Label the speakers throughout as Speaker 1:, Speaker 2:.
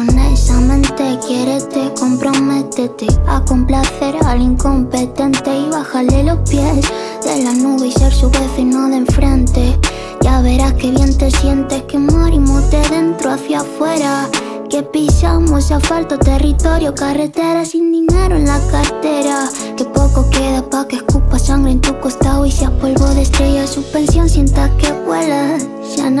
Speaker 1: Honestamente, quiérete, comprométete a complacer al incompetente y bájale los pies de la nube y ser su vecino de enfrente. Ya verás que bien te sientes que morimos de dentro hacia afuera. Que pisamos asfalto, territorio, carretera sin dinero en la cartera. Que poco queda pa' que escupa sangre en tu costado y seas polvo de estrella. Suspensión sienta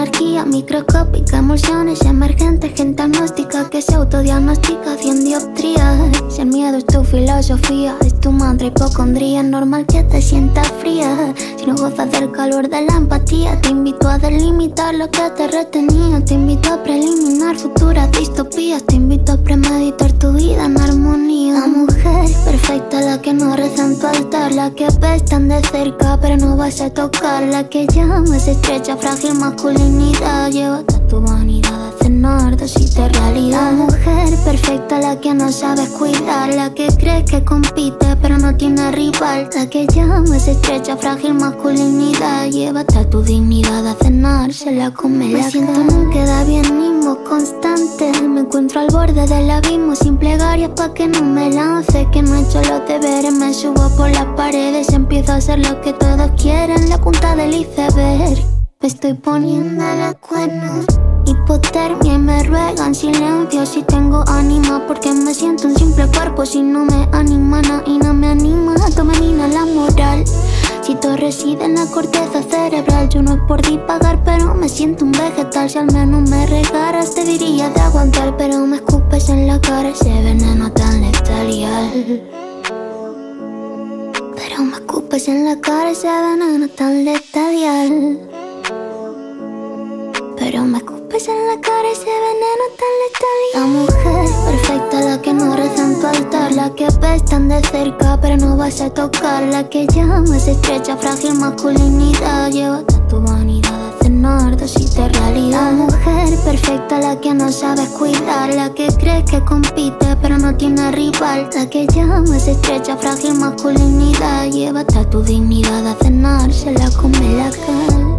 Speaker 1: anarquía microscópica, emociones emergentes, gente agnóstica que se autodiagnostica, cien dioptrías. Si el miedo es tu filosofía, es tu mantra hipocondría, normal que te sientas fría. Si no gozas del calor de la empatía, te invito a delimitar lo que te retenía. Te invito a preliminar futuras distopías, te invito a premeditar tu vida en armonía. La que no reza en tu altar, la que ves tan de cerca, pero no vas a tocar, la que llamas estrecha, frágil, masculinidad Llévate a tu vanidad perfecta, la que no sabes cuidar La que crees que compite pero no tiene rival. La que llamas estrecha, frágil masculinidad. Llévate a tu dignidad a cenar, se la come Me la siento no queda bien, mismo constante. Me encuentro al borde del abismo sin plegarias pa' que no me lance Que no he hecho los deberes, me subo por las paredes Empiezo a hacer lo que todos quieren, la punta del iceberg me estoy poniendo la cuernos Hipotermia y me ruegan silencio. Si tengo ánima Porque me siento un simple cuerpo. Si no me anima y no me anima Domina la moral. Si todo reside en la corteza cerebral Yo no es por divagar pero me siento un vegetal. Si al menos me regaras te diría de aguantar Pero me escupes en la cara ese veneno tan letal. Pero me escupes en la cara ese veneno tan letal La mujer perfecta, la que no reza en tu altar La que ves de cerca pero no vas a tocar La que llamas estrecha, frágil masculinidad Llévate a tu vanidad a cenar, dosis de realidad. La mujer perfecta, la que no sabes cuidar La que crees que compite pero no tiene rival La que llamas estrecha, frágil masculinidad Llévate a tu dignidad a cenar, se la come la cara